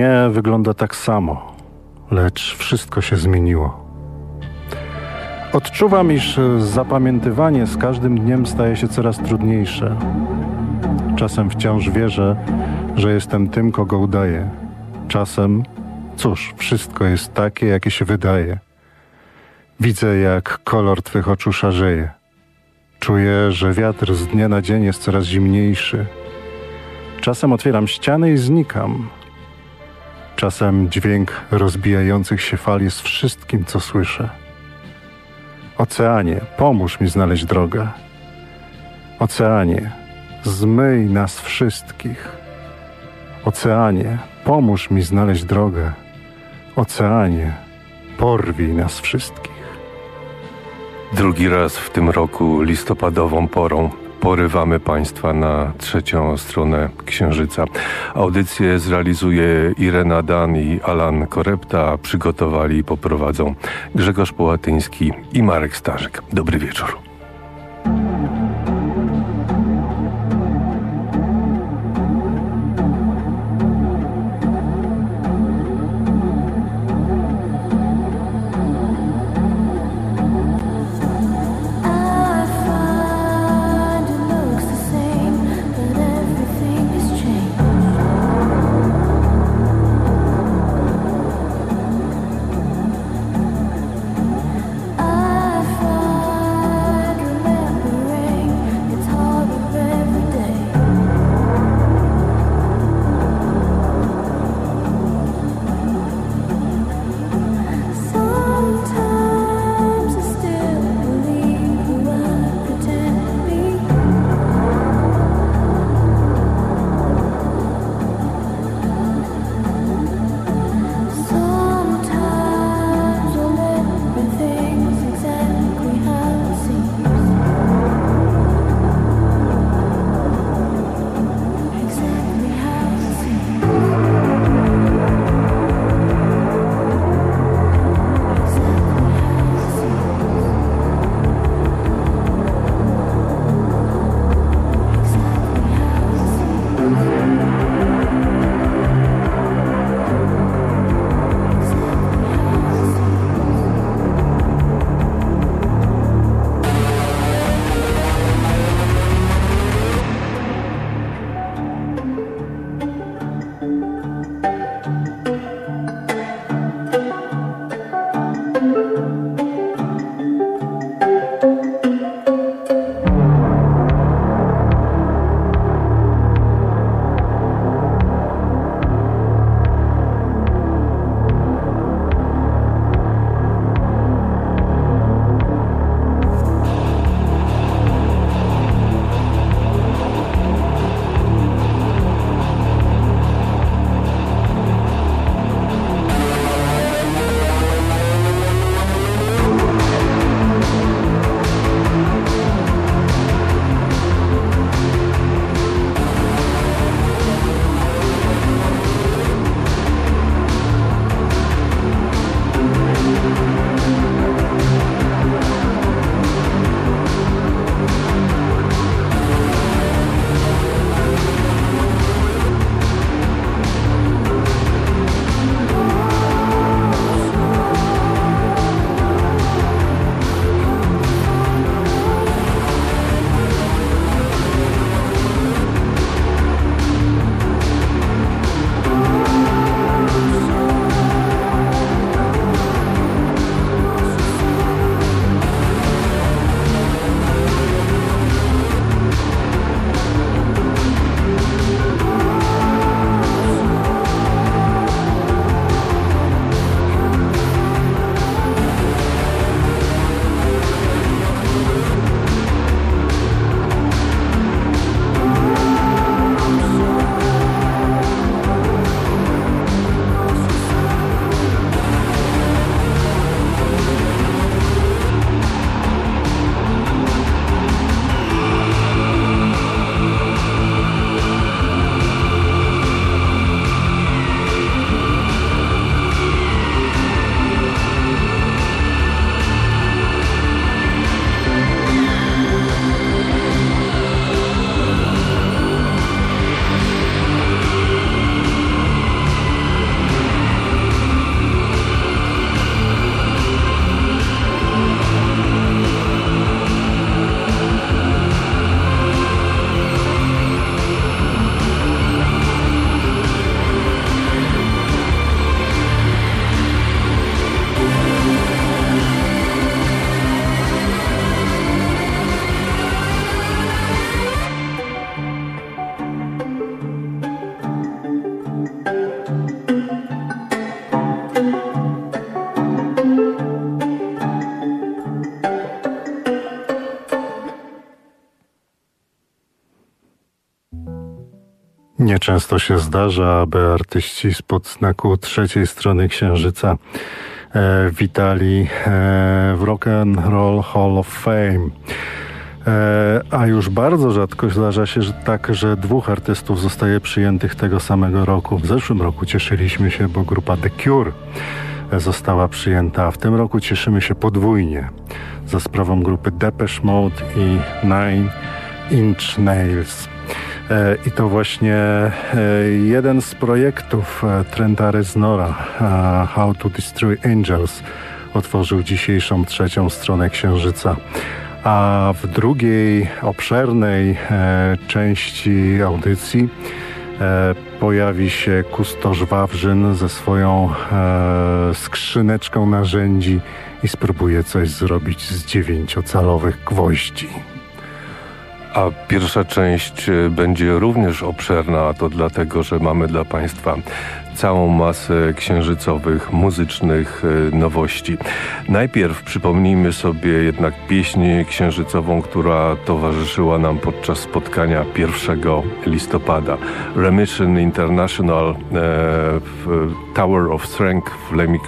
Mnie wygląda tak samo, lecz wszystko się zmieniło. Odczuwam, iż zapamiętywanie z każdym dniem staje się coraz trudniejsze. Czasem wciąż wierzę, że jestem tym, kogo udaję. Czasem, cóż, wszystko jest takie, jakie się wydaje. Widzę, jak kolor twych oczu szarzeje. Czuję, że wiatr z dnia na dzień jest coraz zimniejszy. Czasem otwieram ściany i znikam. Czasem dźwięk rozbijających się fal jest wszystkim, co słyszę. Oceanie, pomóż mi znaleźć drogę. Oceanie, zmyj nas wszystkich. Oceanie, pomóż mi znaleźć drogę. Oceanie, porwij nas wszystkich. Drugi raz w tym roku listopadową porą porywamy Państwa na trzecią stronę Księżyca. Audycję zrealizuje Irena Dan i Alan Korepta, przygotowali i poprowadzą Grzegorz Połatyński i Marek Starzyk. Dobry wieczór. Często się zdarza, aby artyści spod znaku trzeciej strony Księżyca e, witali e, w Rock and Roll Hall of Fame. E, a już bardzo rzadko zdarza się że tak, że dwóch artystów zostaje przyjętych tego samego roku. W zeszłym roku cieszyliśmy się, bo grupa The Cure została przyjęta, a w tym roku cieszymy się podwójnie za sprawą grupy Depeche Mode i Nine Inch Nails. E, I to właśnie e, jeden z projektów e, Trenta Reznora, How to Destroy Angels, otworzył dzisiejszą trzecią stronę Księżyca. A w drugiej, obszernej części audycji pojawi się kustosz Wawrzyn ze swoją skrzyneczką narzędzi i spróbuje coś zrobić z dziewięciocalowych gwoździ. A pierwsza część e, będzie również obszerna, a to dlatego, że mamy dla Państwa całą masę księżycowych, muzycznych e, nowości. Najpierw przypomnijmy sobie jednak pieśń księżycową, która towarzyszyła nam podczas spotkania 1 listopada. Remission International e, Tower of Strength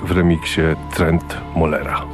w remiksie Trent Mollera.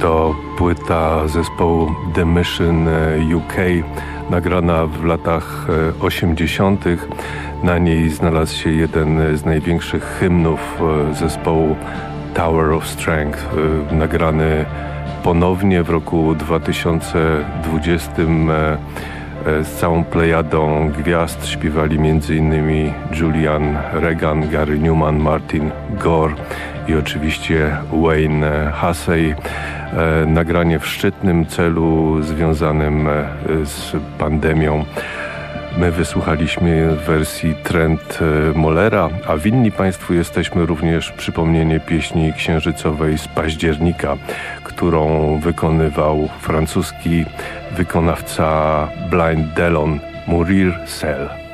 To płyta zespołu The Mission UK, nagrana w latach 80. Na niej znalazł się jeden z największych hymnów zespołu Tower of Strength, nagrany ponownie w roku 2020 E, z całą plejadą gwiazd śpiewali m.in. Julian Regan, Gary Newman, Martin Gore i oczywiście Wayne Hussey. E, nagranie w szczytnym celu związanym e, z pandemią. My wysłuchaliśmy wersji Trend Mollera, a winni Państwu jesteśmy również przypomnienie pieśni księżycowej z października, którą wykonywał francuski wykonawca Blind Delon Murir Sel.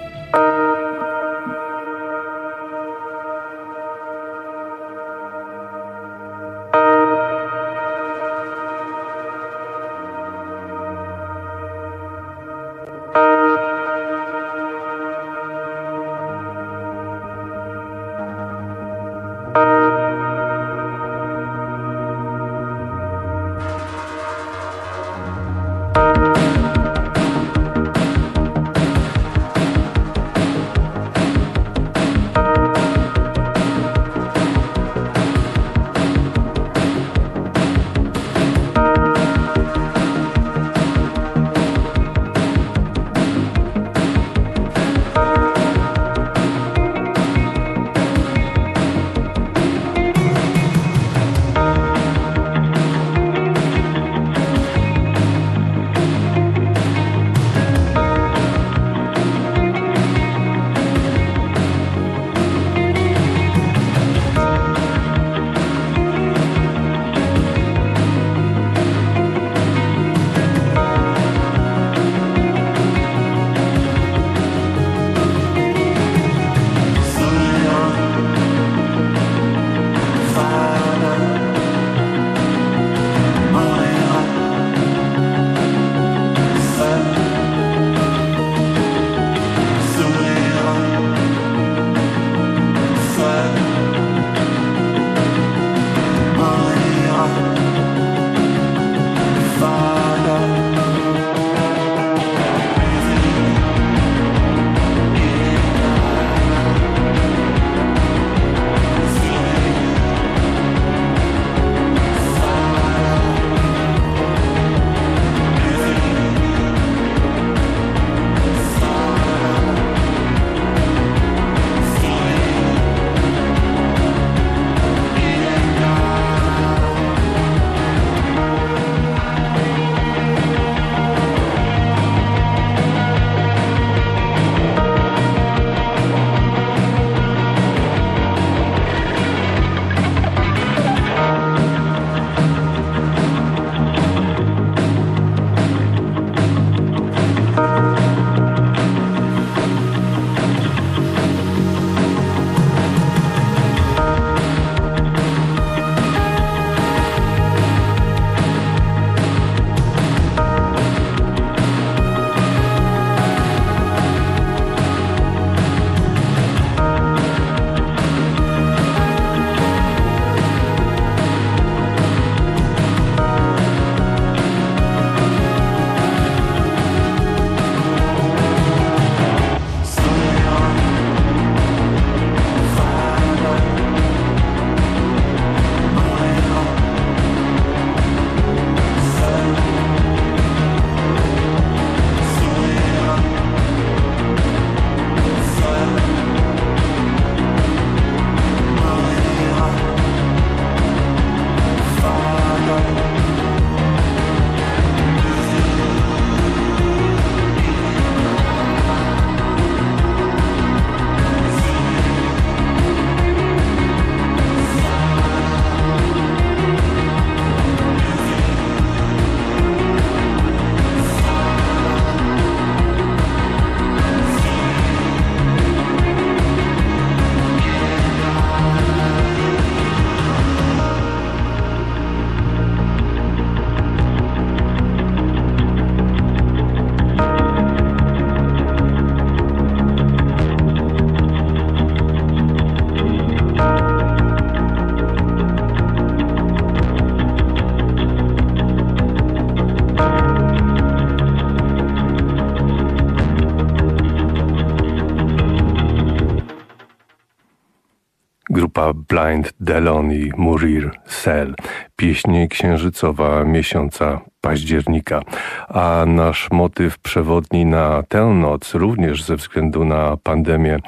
I Murir Sel. Pieśń księżycowa miesiąca października. A nasz motyw przewodni na tę noc, również ze względu na pandemię,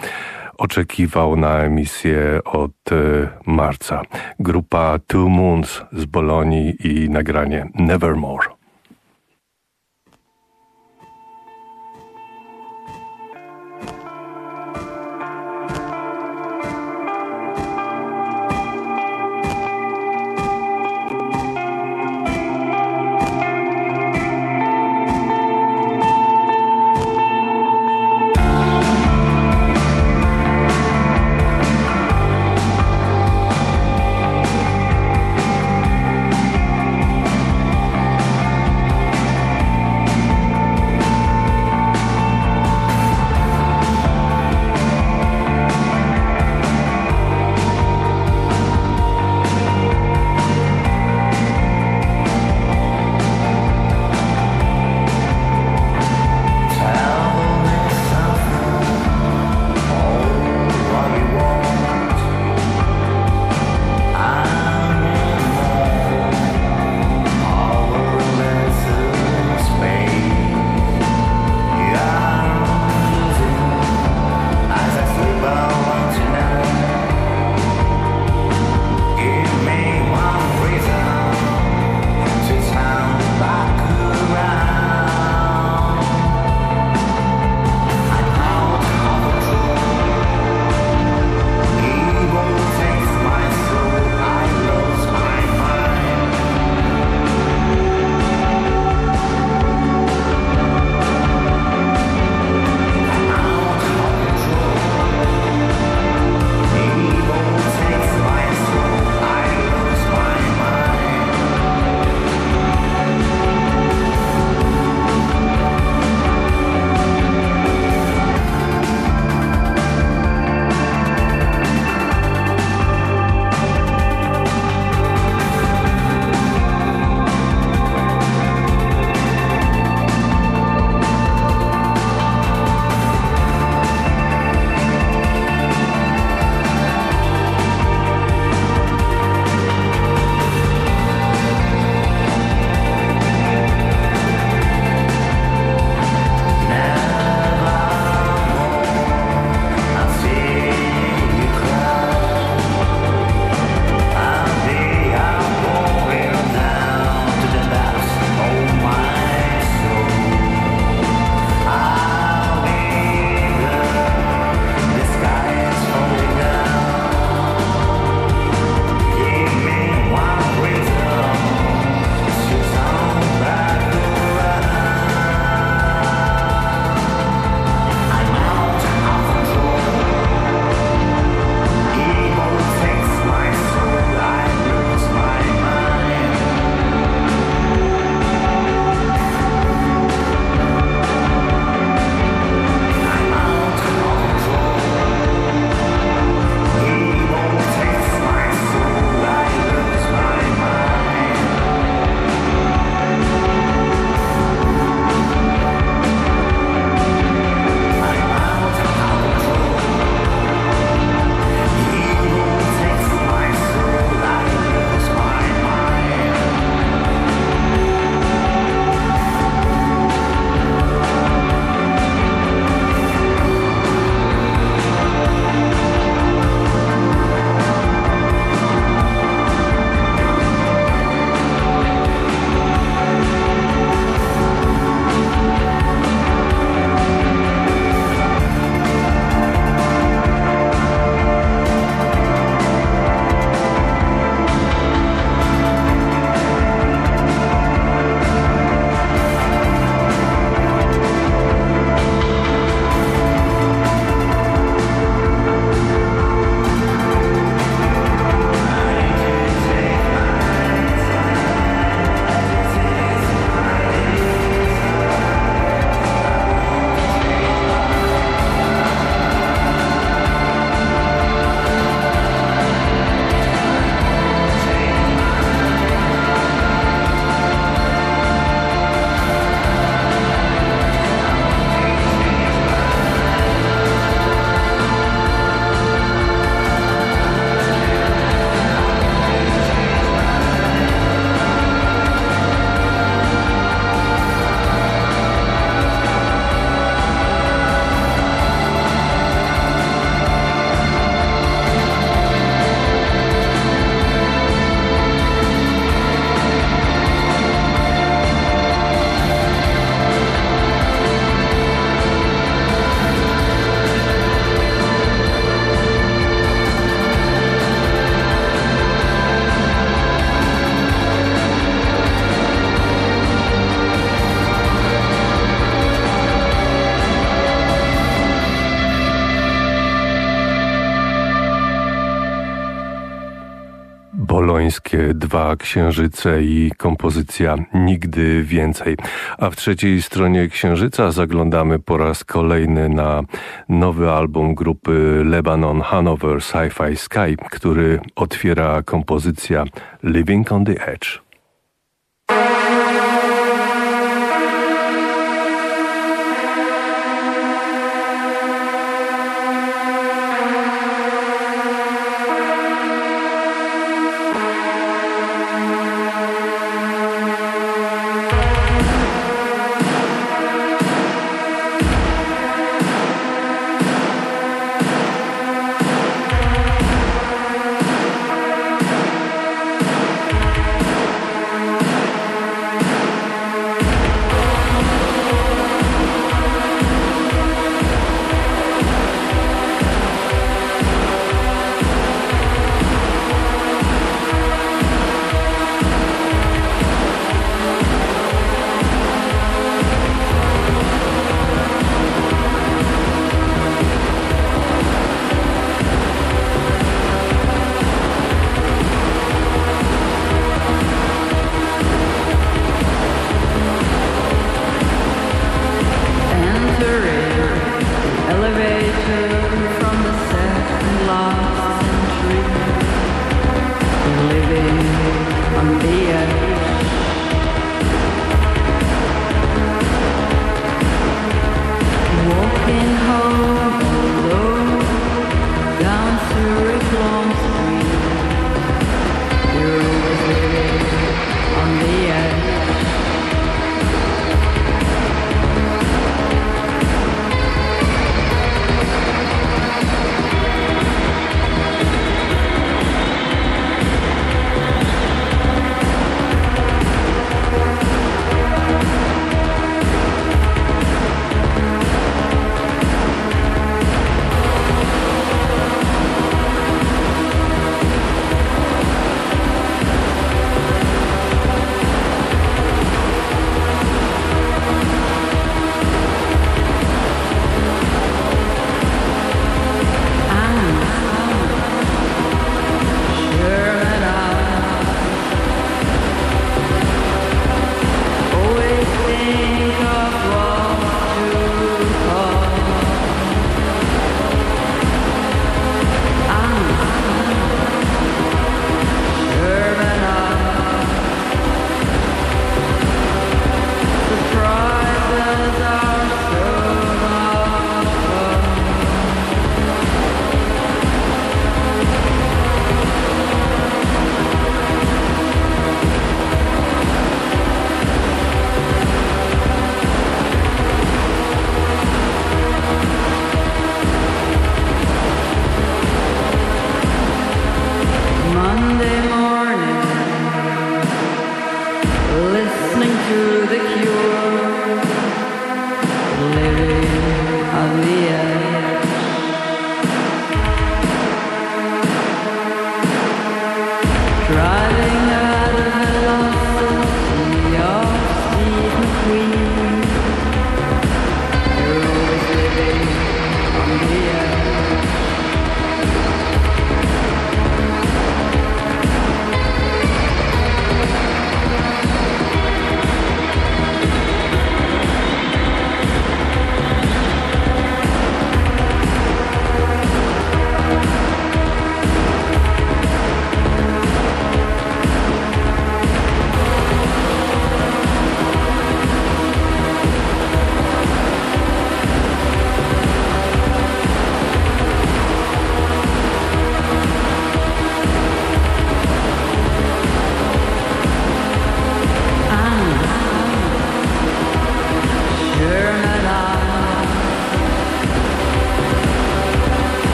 oczekiwał na emisję od e, marca. Grupa Two Moons z Bolonii i nagranie Nevermore. Dwa Księżyce i kompozycja Nigdy Więcej. A w trzeciej stronie Księżyca zaglądamy po raz kolejny na nowy album grupy Lebanon Hanover Sci-Fi Sky, który otwiera kompozycja Living on the Edge.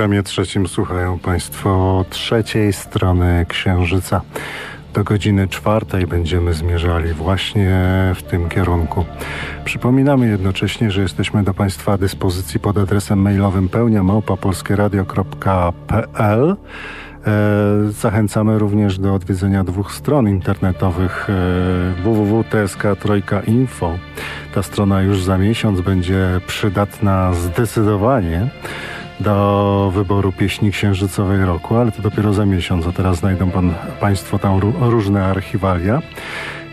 Programie trzecim słuchają Państwo trzeciej strony Księżyca. Do godziny czwartej będziemy zmierzali właśnie w tym kierunku. Przypominamy jednocześnie, że jesteśmy do Państwa dyspozycji pod adresem mailowym pełniamałpa.polskieradio.pl e, Zachęcamy również do odwiedzenia dwóch stron internetowych e, www.tsk3.info. Ta strona już za miesiąc będzie przydatna zdecydowanie do wyboru pieśni księżycowej roku, ale to dopiero za miesiąc, a teraz znajdą pan, Państwo tam różne archiwalia.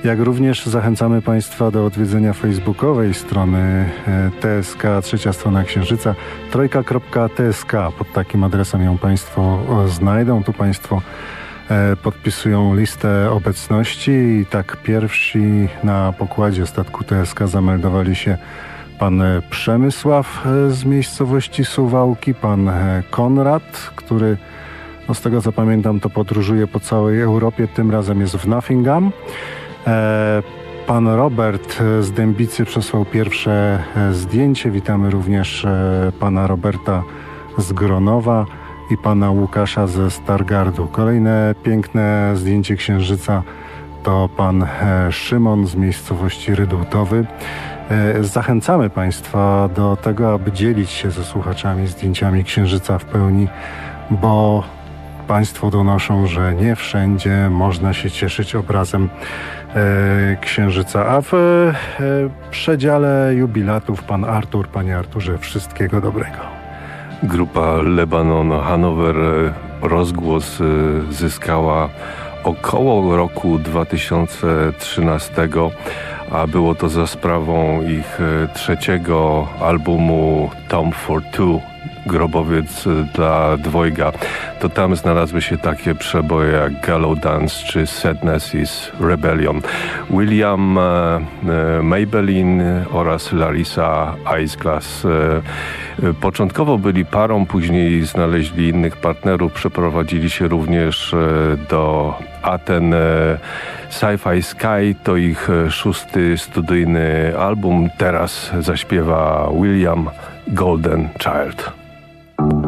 Jak również zachęcamy Państwa do odwiedzenia facebookowej strony e, TSK, trzecia strona Księżyca, trojka.tsk. Pod takim adresem ją Państwo znajdą. Tu Państwo e, podpisują listę obecności i tak pierwsi na pokładzie statku TSK zameldowali się pan Przemysław e, z miejscowości Suwałki, pan e, Konrad, który no z tego co pamiętam to podróżuje po całej Europie, tym razem jest w Nottingham. E, pan Robert z Dębicy przesłał pierwsze zdjęcie. Witamy również pana Roberta z Gronowa i pana Łukasza ze Stargardu. Kolejne piękne zdjęcie księżyca to pan Szymon z miejscowości Rydultowy. E, zachęcamy Państwa do tego, aby dzielić się ze słuchaczami zdjęciami Księżyca w pełni, bo Państwo donoszą, że nie wszędzie można się cieszyć obrazem e, Księżyca. A w e, przedziale jubilatów Pan Artur, Panie Arturze, wszystkiego dobrego. Grupa Lebanon Hanover e, rozgłos e, zyskała około roku 2013 a było to za sprawą ich e, trzeciego albumu Tom for Two grobowiec e, dla dwojga, to tam znalazły się takie przeboje jak Gallow Dance czy Sadness is Rebellion. William e, Maybelline oraz Larissa Iceglass początkowo byli parą, później znaleźli innych partnerów, przeprowadzili się również do Aten Sci-Fi Sky to ich e, szósty studyjny album. Teraz zaśpiewa William Golden Child. Thank you.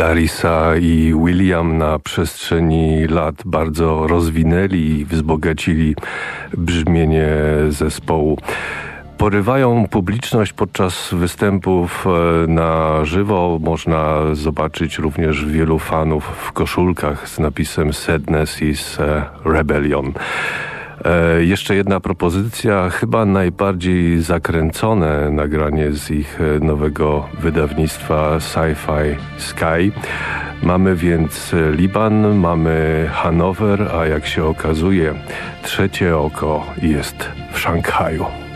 Larisa i William na przestrzeni lat bardzo rozwinęli i wzbogacili brzmienie zespołu. Porywają publiczność podczas występów e, na żywo. Można zobaczyć również wielu fanów w koszulkach z napisem Sadness is Rebellion. E, jeszcze jedna propozycja, chyba najbardziej zakręcone nagranie z ich e, nowego wydawnictwa Sci-Fi Sky. Mamy więc Liban, mamy Hanower, a jak się okazuje, trzecie oko jest w Szanghaju.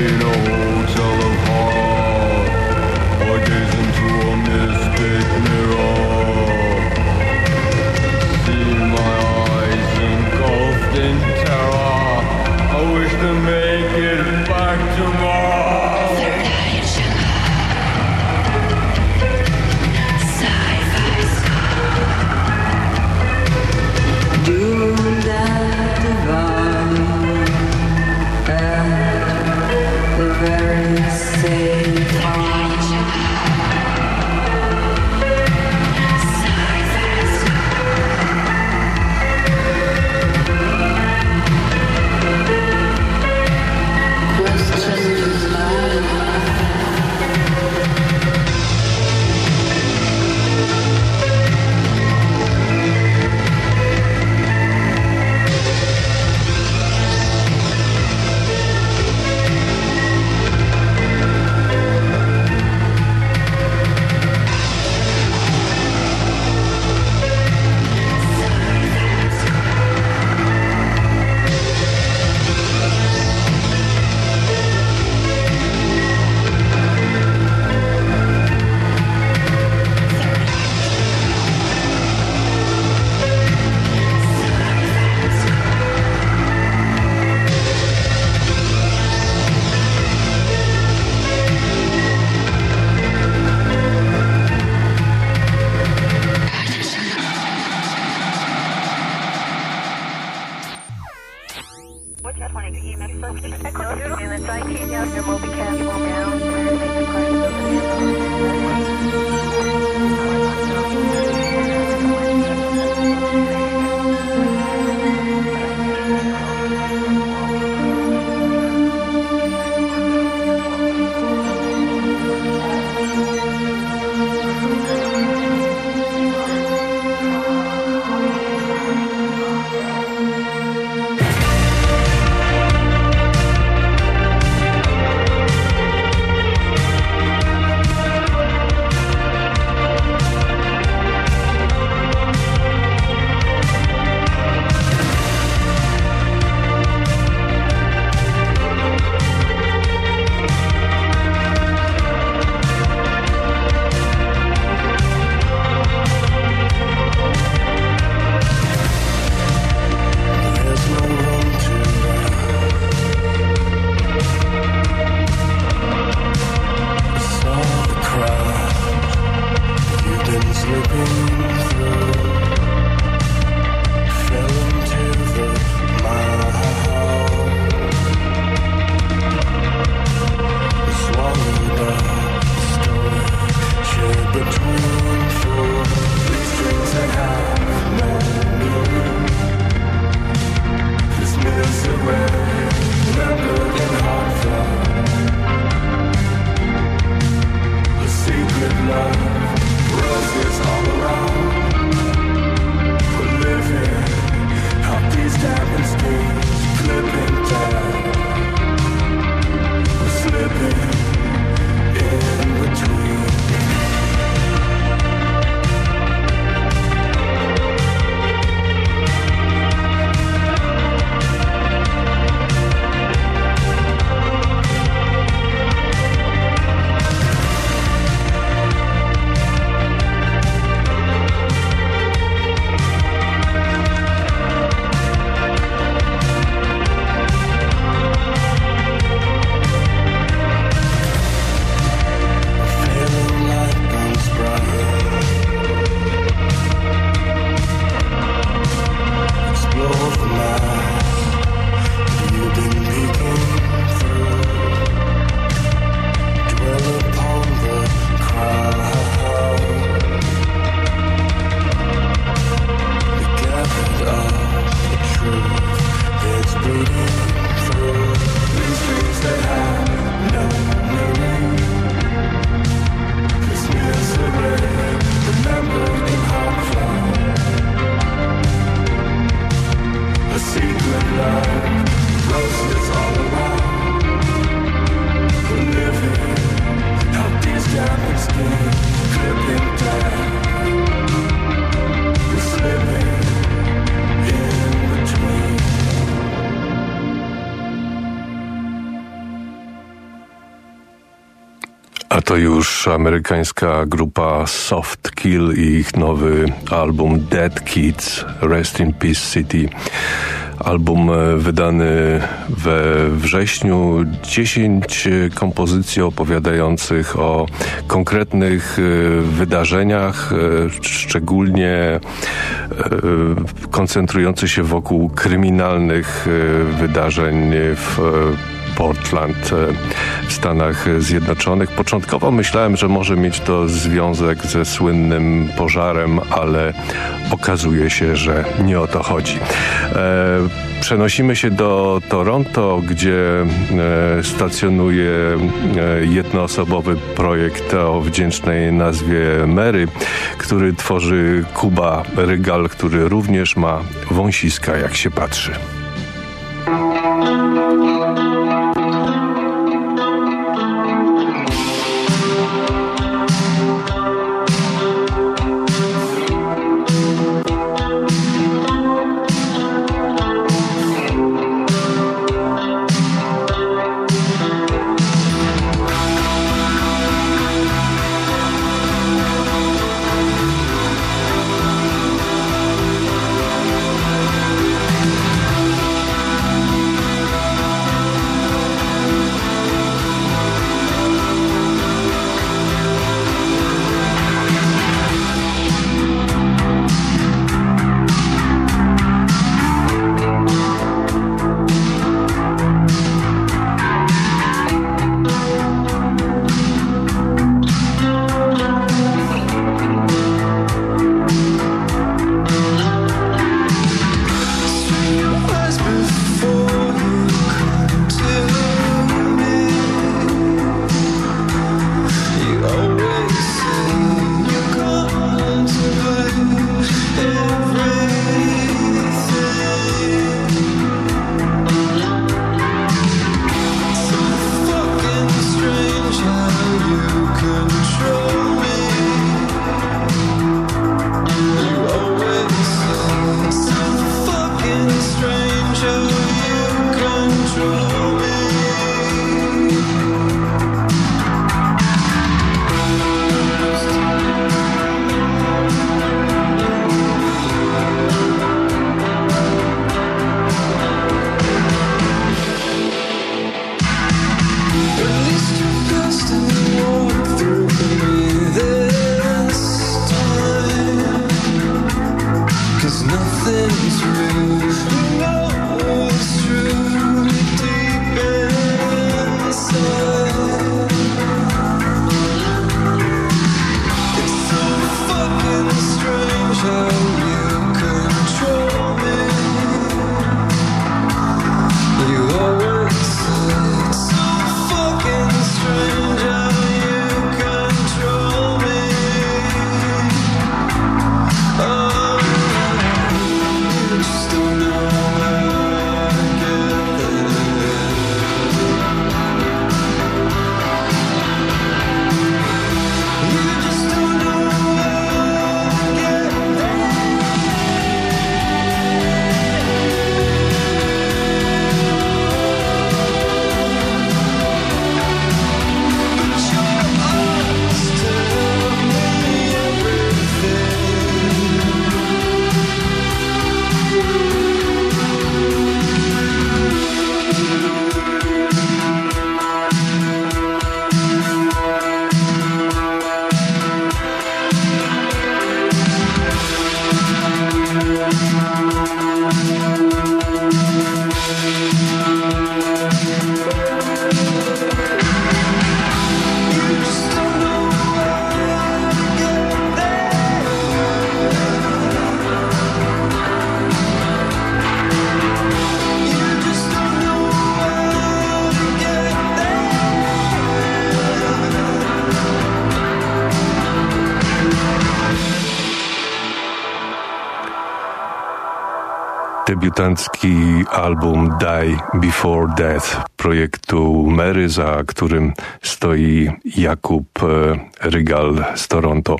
broken home. Amerykańska grupa Soft Kill i ich nowy album Dead Kids, Rest in Peace City. Album e, wydany we wrześniu, 10 kompozycji opowiadających o konkretnych e, wydarzeniach, e, szczególnie koncentrujących się wokół kryminalnych wydarzeń w Portland e, w Stanach Zjednoczonych. Początkowo myślałem, że może mieć to związek ze słynnym pożarem, ale okazuje się, że nie o to chodzi. E, przenosimy się do Toronto, gdzie e, stacjonuje jednoosobowy projekt o wdzięcznej nazwie Mary, który tworzy Kuba Rygal, który również ma wąsiska, jak się patrzy. Debiutancki album Die Before Death projektu Mary, za którym stoi Jakub e, Rygal z Toronto.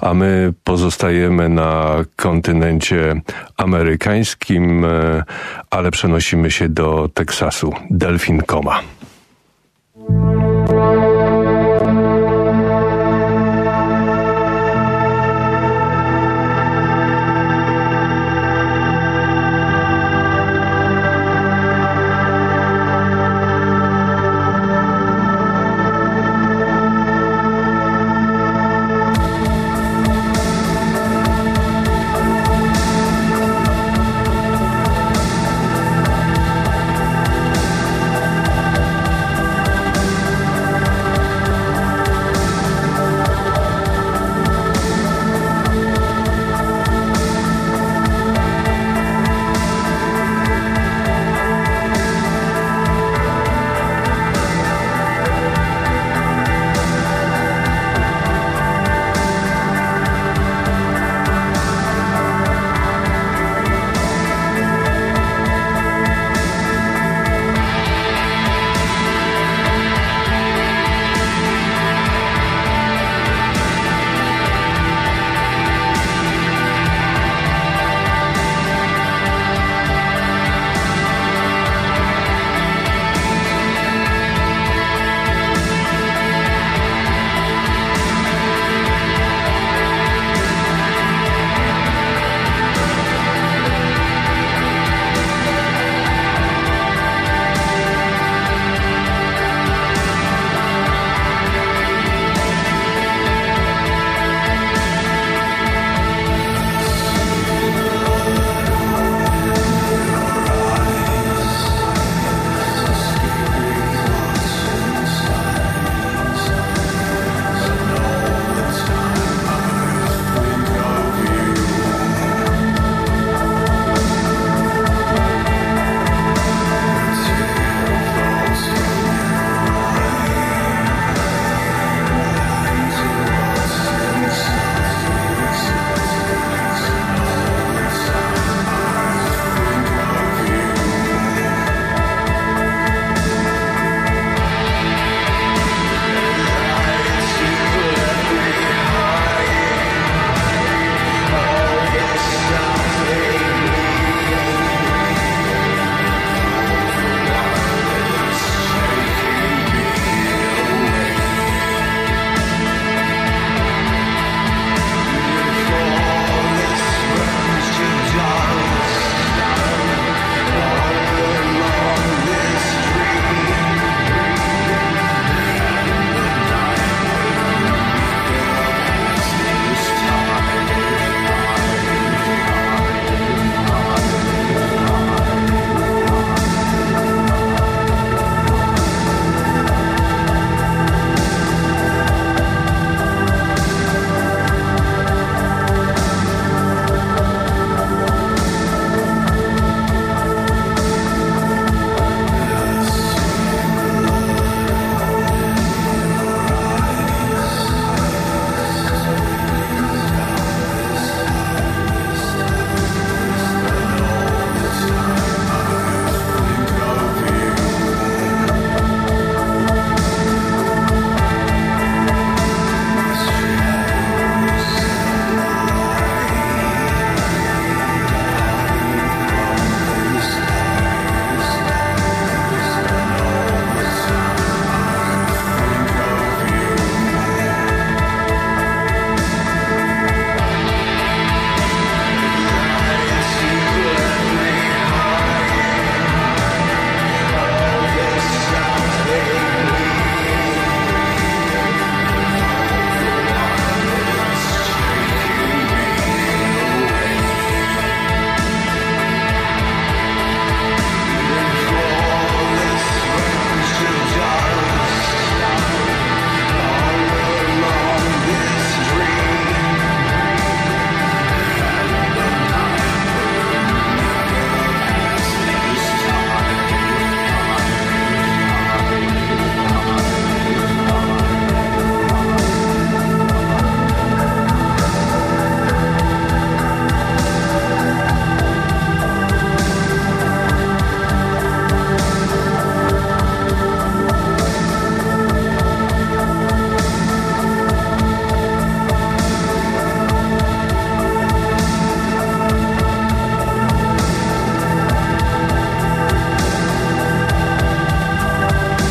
A my pozostajemy na kontynencie amerykańskim, e, ale przenosimy się do Teksasu. Delfin Coma.